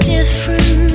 different.